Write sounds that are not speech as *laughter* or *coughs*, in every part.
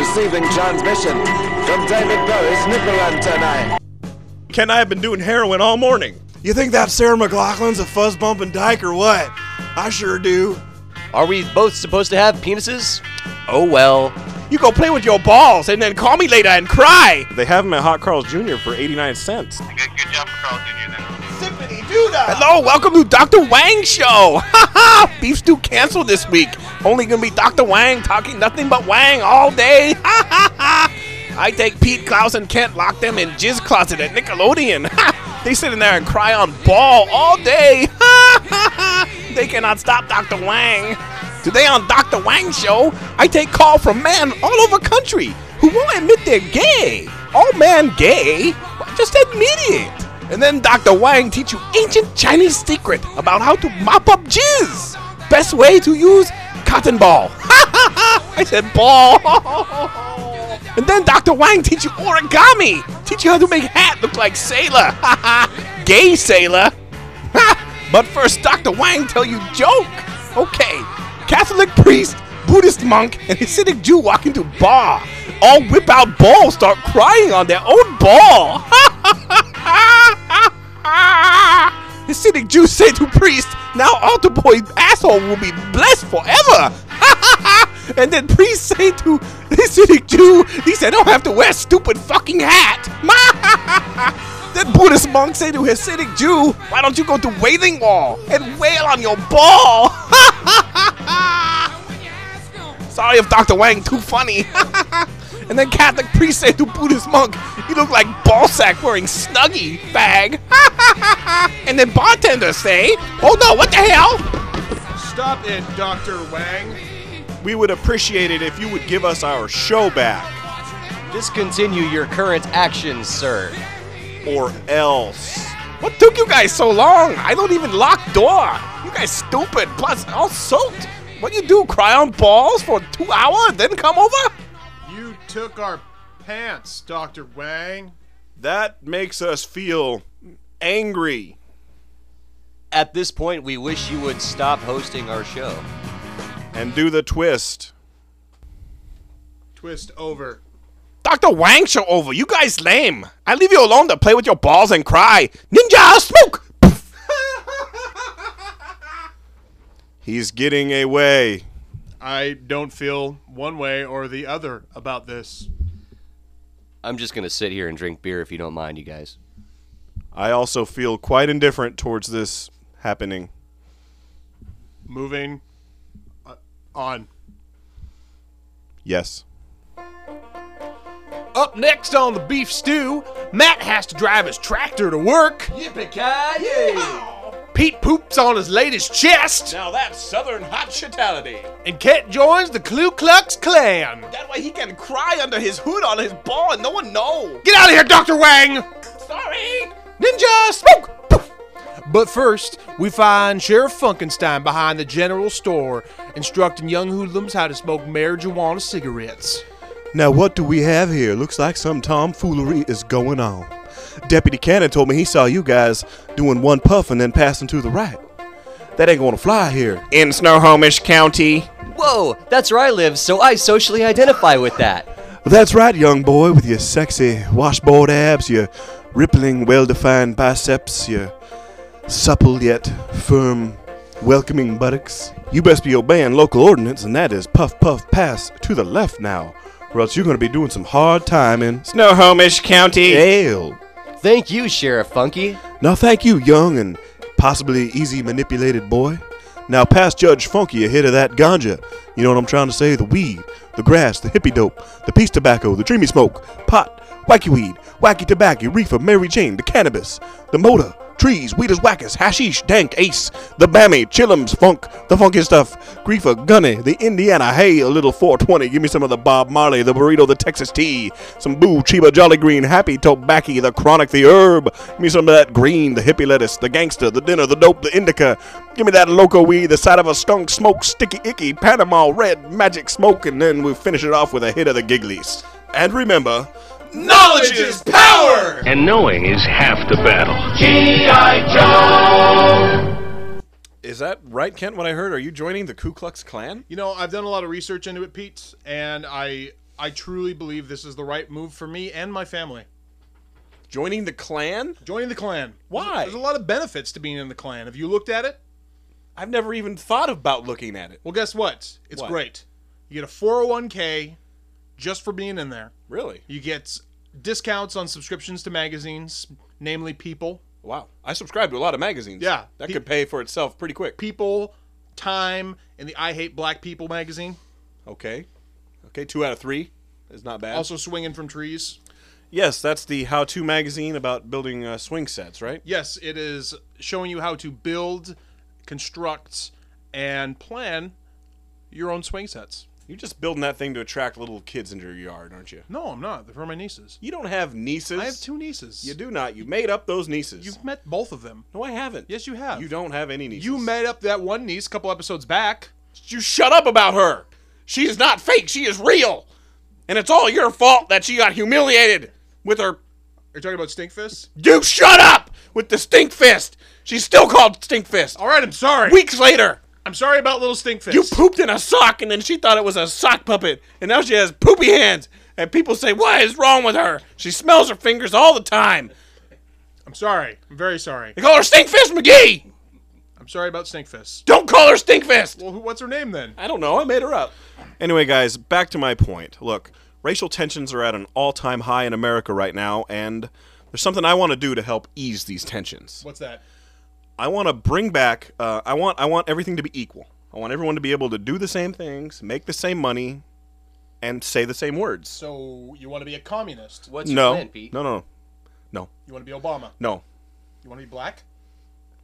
Receiving transmission from David Bowie's nipple antennae. Ken and I have been doing heroin all morning. You think that Sarah McLachlan's a fuzz bumping dyke or what? I sure do. Are we both supposed to have penises? Oh well. You go play with your balls and then call me later and cry. They have them at Hot Carl's Jr. for 89 cents. Good, good job for Carl Jr. then. Hello, welcome to Dr. Wang Show. *laughs* Ha Ha Beef Stew canceled this week. Only gonna be Dr. Wang talking nothing but Wang all day. *laughs* Ha ha ha. I take Pete, Klaus, and Kent, lock them in jizz closet at Nickelodeon. *laughs* They sit in there and cry on ball all day. *laughs* They cannot stop Dr. Wang. Today on Dr. Wang Show, I take call from men all over country who won't admit they're gay. All men gay? Just admit it. And then Dr. Wang teach you ancient Chinese secret about how to mop up jizz. Best way to use cotton ball. *laughs* I said ball. *laughs* and then Dr. Wang teach you origami. Teach you how to make hat look like sailor. *laughs* Gay sailor. but first, Dr. Wang tell you joke. Okay, Catholic priest, Buddhist monk, and Hasidic Jew walk into bar. All whip out balls, start crying on their own ball. Hasidic Jew say to priest, now altar boy's asshole will be blessed forever. *laughs* and then priest say to *laughs* Hasidic Jew, he said, don't have to wear stupid fucking hat. *laughs* then Buddhist monk say to Hasidic Jew, why don't you go to Wailing Wall and wail on your ball? Sorry if Dr. Wang too funny. And then Catholic priest say to Buddhist monk, you look like ballsack wearing snuggie bag. *laughs* and then bartender say, oh no, what the hell? Stop it, Dr. Wang. We would appreciate it if you would give us our show back. Discontinue your current actions, sir. Or else. What took you guys so long? I don't even lock door. You guys stupid. Plus, all soaked. What you do? Cry on balls for two hours, then come over? You took our pants, Dr. Wang. That makes us feel angry. At this point, we wish you would stop hosting our show. And do the twist. Twist over. Dr. Wang show over. You guys lame. I leave you alone to play with your balls and cry. Ninja smoke! *laughs* He's getting away. I don't feel one way or the other about this. I'm just gonna sit here and drink beer if you don't mind, you guys. I also feel quite indifferent towards this happening. Moving uh, on. Yes. Up next on the beef stew, Matt has to drive his tractor to work. Yippee-ki-yay! Pete poops on his latest chest. Now that's Southern hospitality. And Kent joins the Ku Klux Klan. That way he can cry under his hood on his ball and no one know. Get out of here, Dr. Wang! Sorry. Ninja smoke! Poof. But first, we find Sheriff Funkenstein behind the general store, instructing young hoodlums how to smoke marijuana cigarettes. Now, what do we have here? Looks like some tomfoolery is going on. Deputy Cannon told me he saw you guys doing one puff and then passing to the right. That ain't gonna fly here. In Snohomish County. Whoa, that's where I live, so I socially identify with that. That's right, young boy, with your sexy washboard abs, your rippling, well defined biceps, your supple yet firm, welcoming buttocks. You best be obeying local ordinance, and that is puff puff pass to the left now, or else you're gonna be doing some hard time in Snohomish County. jail. Thank you, Sheriff Funky. Now, thank you, young and possibly easy manipulated boy. Now, pass Judge Funky a hit of that ganja. You know what I'm trying to say? The weed, the grass, the hippie dope, the peace tobacco, the dreamy smoke, pot, wacky weed, wacky tobacco, reefer, Mary Jane, the cannabis, the motor, trees, weeders, whackers, hashish, dank, ace, the bammy, chillums, funk, the funky stuff, griefer, gunny, the Indiana, hey, a little 420, give me some of the Bob Marley, the burrito, the Texas tea, some boo, chiba, jolly green, happy, tobacco, the chronic, the herb, give me some of that green, the hippie lettuce, the gangster, the dinner, the dope, the indica, give me that loco weed, the side of a skunk, smoke, sticky, icky, Panama, red, magic smoke, and then we finish it off with a hit of the gigglies. And remember, Knowledge is power! And knowing is half the battle. G.I. Joe! Is that right, Kent? What I heard? Are you joining the Ku Klux Klan? You know, I've done a lot of research into it, Pete, and I I truly believe this is the right move for me and my family. Joining the clan? Joining the clan. Why? There's a lot of benefits to being in the clan. Have you looked at it? I've never even thought about looking at it. Well, guess what? It's What? great. You get a 401k just for being in there. Really? You get discounts on subscriptions to magazines, namely People. Wow. I subscribe to a lot of magazines. Yeah. That Pe- could pay for itself pretty quick. People, Time, and the I Hate Black People magazine. Okay. Okay, two out of three is not bad. Also, Swinging from Trees. Yes, that's the how-to magazine about building uh, swing sets, right? Yes, it is showing you how to build, construct, and plan your own swing sets. You're just building that thing to attract little kids into your yard, aren't you? No, I'm not. They're for my nieces. You don't have nieces. I have two nieces. You do not. You made up those nieces. You've met both of them. no, I haven't. Yes, you have. You don't have any nieces. You met up that one niece a couple episodes back. you shut up about her. She is not fake. She is real. And it's all your fault that she got humiliated with her. Are you talking about Stinkfist? You shut up with the stink fist. She's still called stink fist. All right, I'm sorry. Weeks later, I'm sorry about little Stinkfist. you pooped in a sock and then she thought it was a sock puppet. And now she has poopy hands. And people say, What is wrong with her? She smells her fingers all the time. I'm sorry. I'm very sorry. They call her Stink Fist McGee. I'm sorry about Stinkfist. Don't call her Stink Fist. Well, who, what's her name then? I don't know. I made her up. Anyway, guys, back to my point. Look, racial tensions are at an all-time high in America right now, and there's something I want to do to help ease these tensions. What's that? I want to bring back. Uh, I want. I want everything to be equal. I want everyone to be able to do the same things, make the same money, and say the same words. So you want to be a communist? What's your no, plan, Pete? no, no, no, You want to be Obama? no. You want to be black?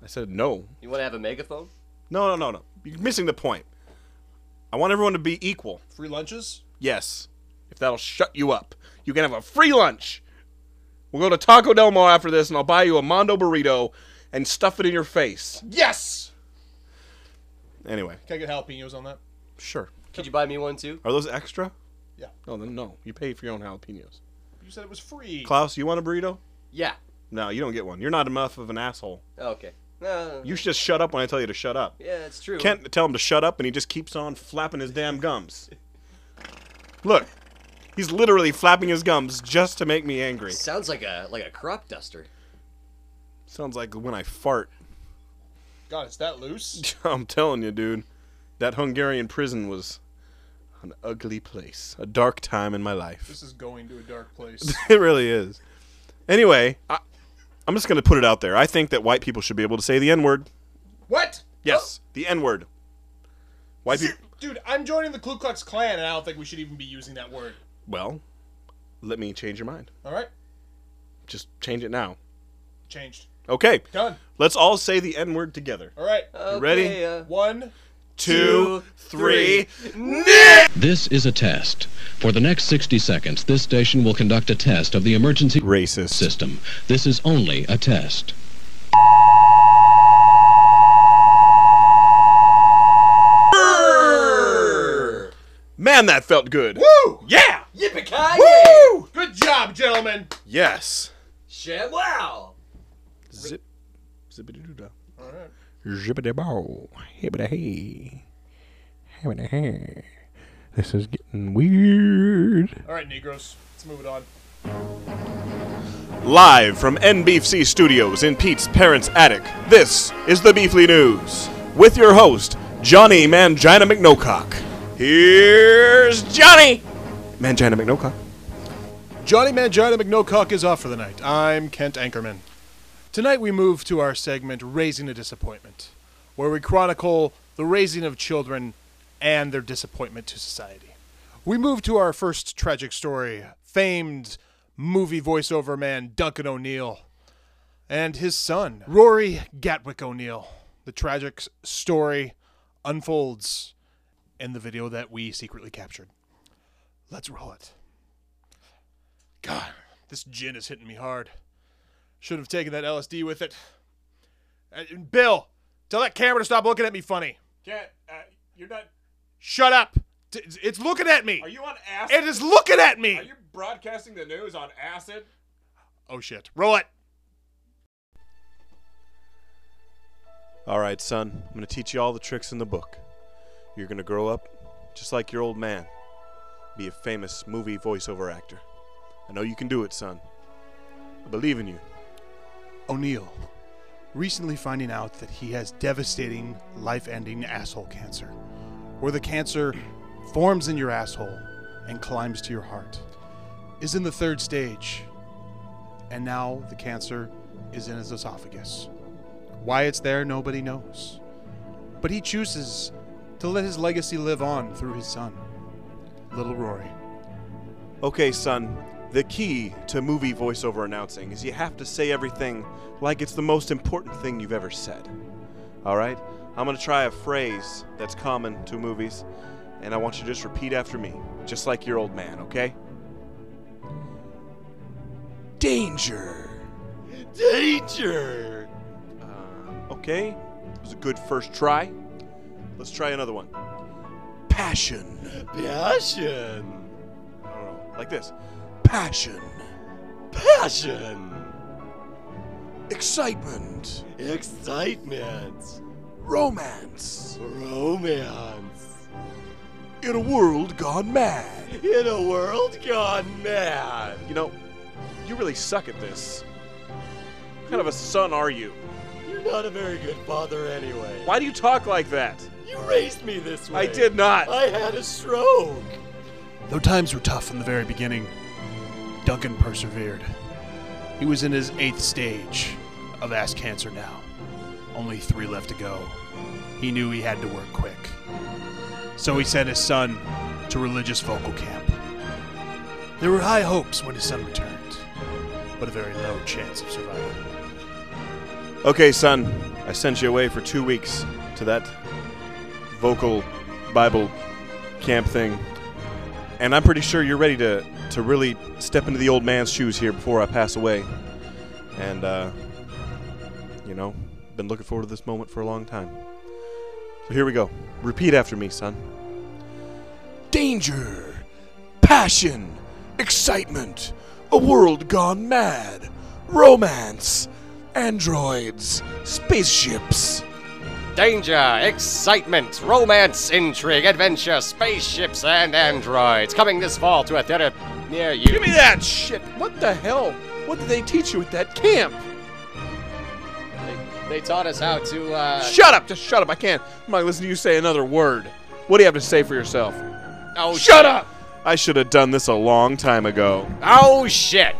I said no. You want to have a megaphone? No, no, no, no. You're missing the point. I want everyone to be equal. Free lunches? Yes. If that'll shut you up, you can have a free lunch. We'll go to Taco Del Mar after this, and I'll buy you a Mondo burrito and stuff it in your face. Yes. Anyway, Can I get jalapenos on that? sure. Could you buy me one too? Are those extra? Yeah. No, then no. You pay for your own jalapenos. You said it was free. Klaus, you want a burrito? Yeah. No, you don't get one. You're not enough of an asshole. Oh, okay. No. You should just shut up when I tell you to shut up. yeah, it's true. Can't tell him to shut up, and he just keeps on flapping his damn gums. Look, he's literally flapping his gums just to make me angry. Sounds like a like a crop duster. Sounds like when I fart. God, is that loose? *laughs* I'm telling you, dude, that Hungarian prison was an ugly place, a dark time in my life. This is going to a dark place. *laughs* it really is. Anyway, I, I'm just going to put it out there. I think that white people should be able to say the N word. what? Yes, the N word. White people. Dude, I'm joining the Ku Klux Klan, and I don't think we should even be using that word. Well, let me change your mind. All right? Just change it now. Changed. Okay, Done. let's all say the N word together. All right. Okay, ready? Uh, One. Two, three. This is a test. For the next 60 seconds, this station will conduct a test of the emergency Racist. system. This is only a test. Man, that felt good. Woo! Yeah. Yippee-ki-yay! Good job, gentlemen. Yes. Sham wow! Zip. Zippity doo All right. Zippity bow, hippity hey, hippity hey. This is getting weird. All right, Negroes. Let's move it on. Live from NBC Studios in Pete's parents' attic, this is the Beefly News with your host, Johnny Mangina McNocock. Here's Johnny Mangina McNocock. Johnny Mangina McNocock is off for the night. I'm Kent Anchorman. Tonight we move to our segment Raising a Disappointment, where we chronicle the raising of children and their disappointment to society. We move to our first tragic story famed movie voiceover man Duncan O'Neill and his son, Rory Gatwick O'Neill. The tragic story unfolds in the video that we secretly captured. Let's roll it. God, this gin is hitting me hard. Should have taken that LSD with it. Uh, Bill, tell that camera to stop looking at me funny. Can't, uh, you're not. Shut up. T- It's looking at me. Are you on acid? It is looking at me. Are you broadcasting the news on acid? Oh shit. Roll it. All right, son. I'm going to teach you all the tricks in the book. You're going to grow up just like your old man. be a famous movie voiceover actor. I know you can do it, son. I believe in you. O'Neill, recently finding out that he has devastating, life ending asshole cancer, where the cancer forms in your asshole and climbs to your heart, is in the third stage, and now the cancer is in his esophagus. Why it's there, nobody knows. But he chooses to let his legacy live on through his son, little Rory. Okay, son, the key to movie voiceover announcing is you have to say everything like it's the most important thing you've ever said. All right? I'm going to try a phrase that's common to movies, and I want you to just repeat after me, just like your old man, okay? Danger. Danger! Uh, okay, it was a good first try. Let's try another one. Passion. Passion! I don't know, like this. Passion. Passion! Excitement. Excitement! Romance. Romance! In a world gone mad. In a world gone mad! You know, you really suck at this. What kind of a son are you? You're not a very good father anyway. Why do you talk like that? You raised me this way. I did not. I had a stroke. Though times were tough in the very beginning, Duncan persevered. He was in his eighth stage of ass cancer now. Only three left to go. He knew he had to work quick. So he sent his son to religious vocal camp. There were high hopes when his son returned, but a very low chance of survival. Okay, son, I sent you away for two weeks to that vocal Bible camp thing. And I'm pretty sure you're ready to, to really step into the old man's shoes here before I pass away. And, uh, you know, been looking forward to this moment for a long time. So here we go. Repeat after me, son. Danger, passion, excitement, a world gone mad, romance, androids, spaceships. Danger, excitement, romance, intrigue, adventure, spaceships, and androids. Coming this fall to a theater near you. Give me that shit. What the hell? What did they teach you at that camp? They, they taught us how to, uh. Shut up. Just shut up. I can't. I'm not gonna listen to you say another word. What do you have to say for yourself? oh, Shut up. I should have done this a long time ago. Oh, shit.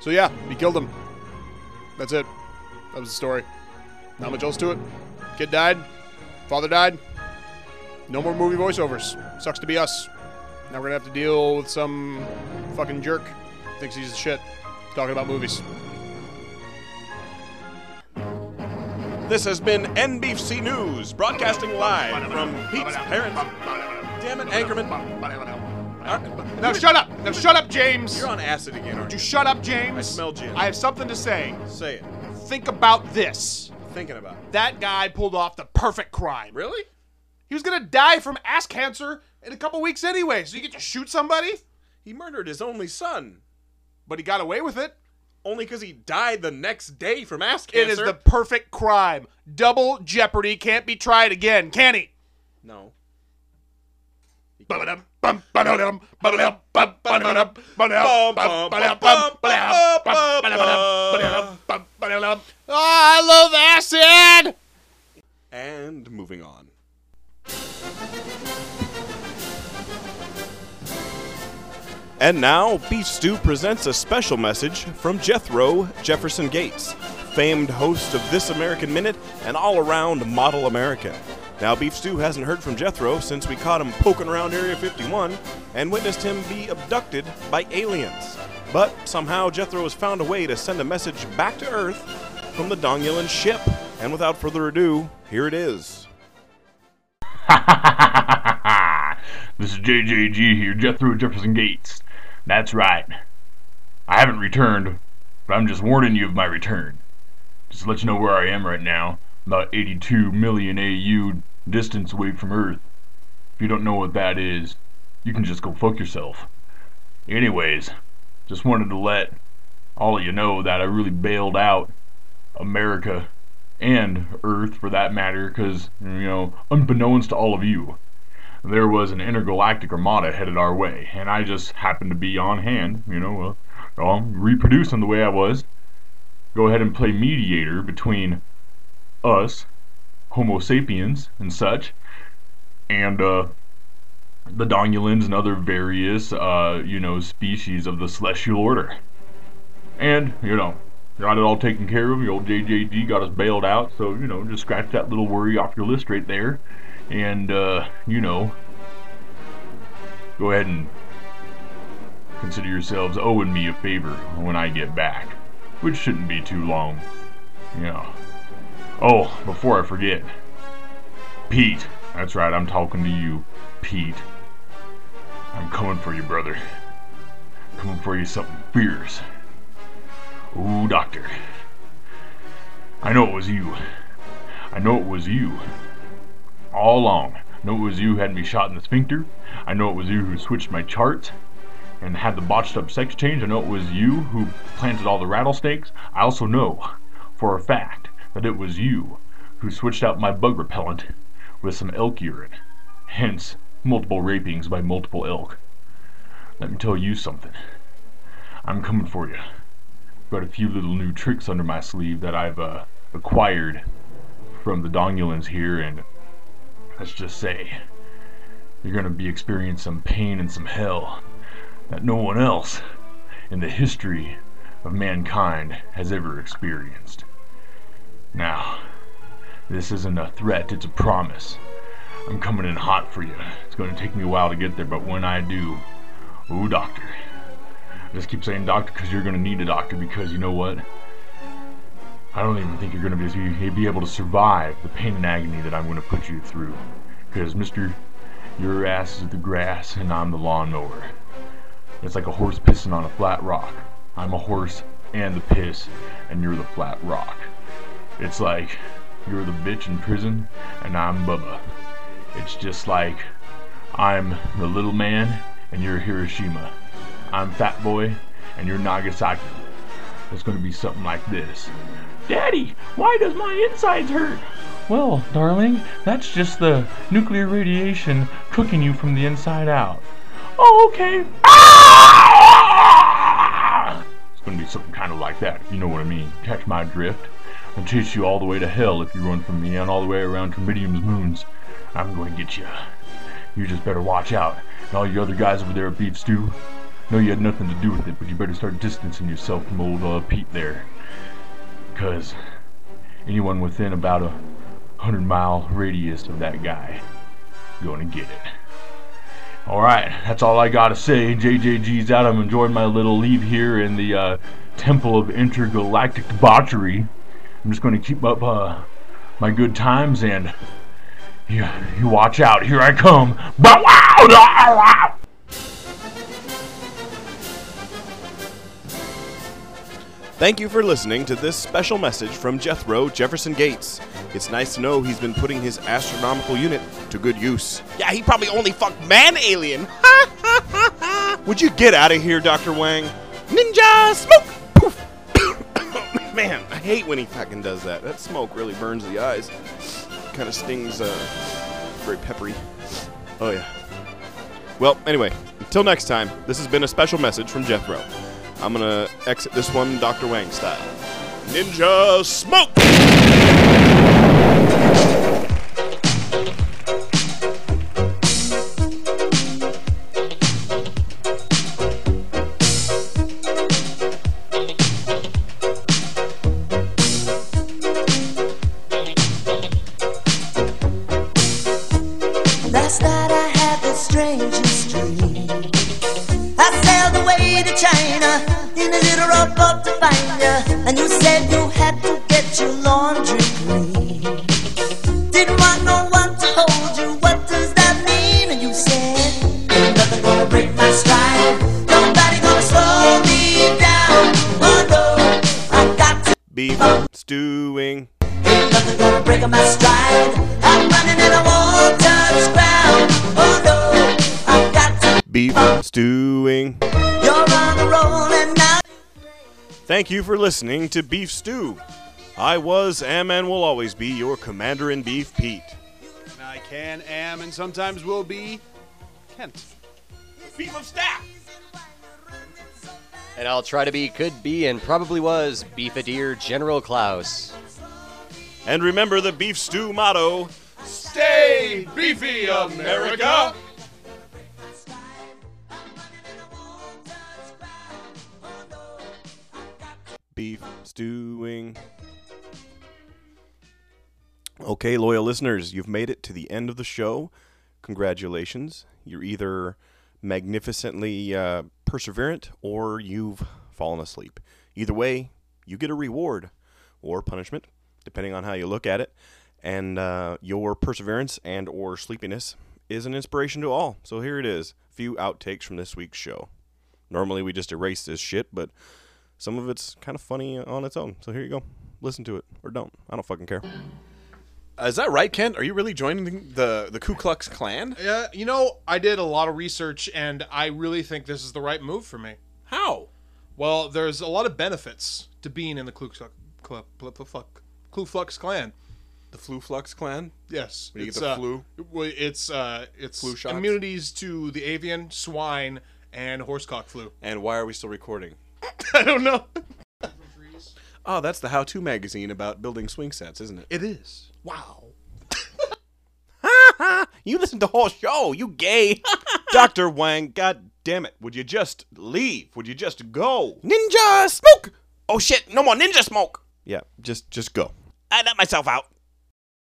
So yeah, he killed him. That's it. That was the story. Not much else to it. Kid died. Father died. No more movie voiceovers. Sucks to be us. Now we're gonna have to deal with some fucking jerk. Thinks he's the shit. Talking about movies. This has been NBC News, broadcasting live from Pete's parents. Damn it, Anchorman. Now shut up! Now shut up, James! You're on acid again, aren't You you? shut up, James! I smell gin. I have something to say. Say it. Think about this. Thinking about it. That guy pulled off the perfect crime. Really? He was gonna die from ass cancer in a couple weeks anyway, so you get to shoot somebody? He murdered his only son. But he got away with it. Only because he died the next day from ass It cancer. is the perfect crime. Double jeopardy can't be tried again, can he? No. Oh, I love acid! And moving on. And now, Beef Stew presents a special message from Jethro Jefferson Gates, famed host of This American Minute and all around model America. Now, Beef Stew hasn't heard from Jethro since we caught him poking around Area 51 and witnessed him be abducted by aliens. But somehow, Jethro has found a way to send a message back to Earth from the Dongulan ship. And without further ado, here it is. *laughs* this is JJG here, Jethro Jefferson Gates. That's right. I haven't returned, but I'm just warning you of my return. Just to let you know where I am right now, about 82 million AU distance away from Earth. If you don't know what that is, you can just go fuck yourself. Anyways, just wanted to let all of you know that I really bailed out America and Earth for that matter, because, you know, unbeknownst to all of you, there was an intergalactic armada headed our way, and I just happened to be on hand, you know, uh, um, reproducing the way I was. Go ahead and play mediator between us, Homo sapiens, and such, and uh, the Dongulans and other various, uh, you know, species of the Celestial Order. And, you know, got it all taken care of. Your old JJG got us bailed out, so, you know, just scratch that little worry off your list right there. And, uh, you know, go ahead and consider yourselves owing me a favor when I get back, which shouldn't be too long. Know. Oh, before I forget, Pete. That's right, I'm talking to you, Pete. I'm coming for you, brother. Coming for you something fierce. Ooh, doctor. I know it was you. I know it was you. All along. I know it was you who had me shot in the sphincter. I know it was you who switched my charts and had the botched up sex change. I know it was you who planted all the rattlesnakes. I also know for a fact that it was you who switched out my bug repellent with some elk urine. Hence, multiple rapings by multiple elk. Let me tell you something. I'm coming for you. Got a few little new tricks under my sleeve that I've uh, acquired from the Dongulans here, and let's just say you're gonna be experiencing some pain and some hell that no one else in the history of mankind has ever experienced. Now, this isn't a threat, it's a promise. I'm coming in hot for you. It's going to take me a while to get there, but when I do, ooh, doctor. I just keep saying doctor because you're going to need a doctor because you know what? I don't even think you're going to be, able to survive the pain and agony that I'm going to put you through. Because, mister, your ass is the grass and I'm the lawnmower. It's like a horse pissing on a flat rock. I'm a horse and the piss, and you're the flat rock. It's like you're the bitch in prison and I'm Bubba. It's just like I'm the little man and you're Hiroshima. I'm Fat Boy and you're Nagasaki. It's gonna be something like this. Daddy, why does my insides hurt? Well, darling, that's just the nuclear radiation cooking you from the inside out. Oh, okay. Ah! It's gonna be something kind of like that, if you know what I mean. Catch my drift. I'll chase you all the way to hell if you run from me and all the way around Termidium's moons. I'm going to get you. You just better watch out. And all you other guys over there at Beef Stew, know you had nothing to do with it, but you better start distancing yourself from old uh, Pete there. Because anyone within about a hundred mile radius of that guy, going to get it. Alright, that's all I gotta say. JJG's out. I'm enjoying my little leave here in the uh, Temple of Intergalactic Debauchery. I'm just going to keep up uh, my good times and you, you watch out. Here I come. Thank you for listening to this special message from Jethro Jefferson Gates. It's nice to know he's been putting his astronomical unit to good use. Yeah, he probably only fucked man alien. Would you get out of here, Dr. Wang? Ninja smoke! Poof! *coughs* Man, I hate when he fucking does that. That smoke really burns the eyes. Kind of stings, uh, very peppery. Oh, yeah. Well, anyway, until next time, this has been a special message from Jethro. I'm gonna exit this one Dr. Wang style. Ninja smoke! Nothing gonna break my stride. I'm running and I won't touch ground. Oh no, I got to. Beef stewing. You're on a roll and now. Thank you for listening to Beef Stew. I was, am, and will always be your Commander in Beef, Pete. Now I can, am, and sometimes will be Kent. Beef of staff. And I'll try to be, could be, and probably was Beefadier General Klaus. And remember the beef stew motto Stay beefy, America! beef stewing. Okay, loyal listeners, you've made it to the end of the show. Congratulations. You're either magnificently uh, perseverant or you've fallen asleep. Either way, you get a reward or punishment, depending on how you look at it. And uh, your perseverance and or sleepiness is an inspiration to all. So here it is. A few outtakes from this week's show. Normally we just erase this shit, but some of it's kind of funny on its own. So here you go. Listen to it or don't. I don't fucking care. Uh, is that right, Kent? Are you really joining the the Ku Klux Klan? Yeah, you know, I did a lot of research, and I really think this is the right move for me. How? Well, there's a lot of benefits to being in the Ku Klux, Ku, Ku, Ku, Ku Klux Klan. The Flu Flux Klan? Yes, When you it's, get the uh, flu? well, It's uh, it's Flu shots? immunities to the avian, swine, and horsecock flu. And why are we still recording? *laughs* I don't know. *laughs* Oh, that's the How To magazine about building swing sets, isn't it? It is. Wow. *laughs* You listen to the whole show. You gay. Dr. Wang, god damn it. Would you just leave? Would you just go? ninja smoke. Oh shit! No more ninja smoke. Yeah, just just go. I let myself out.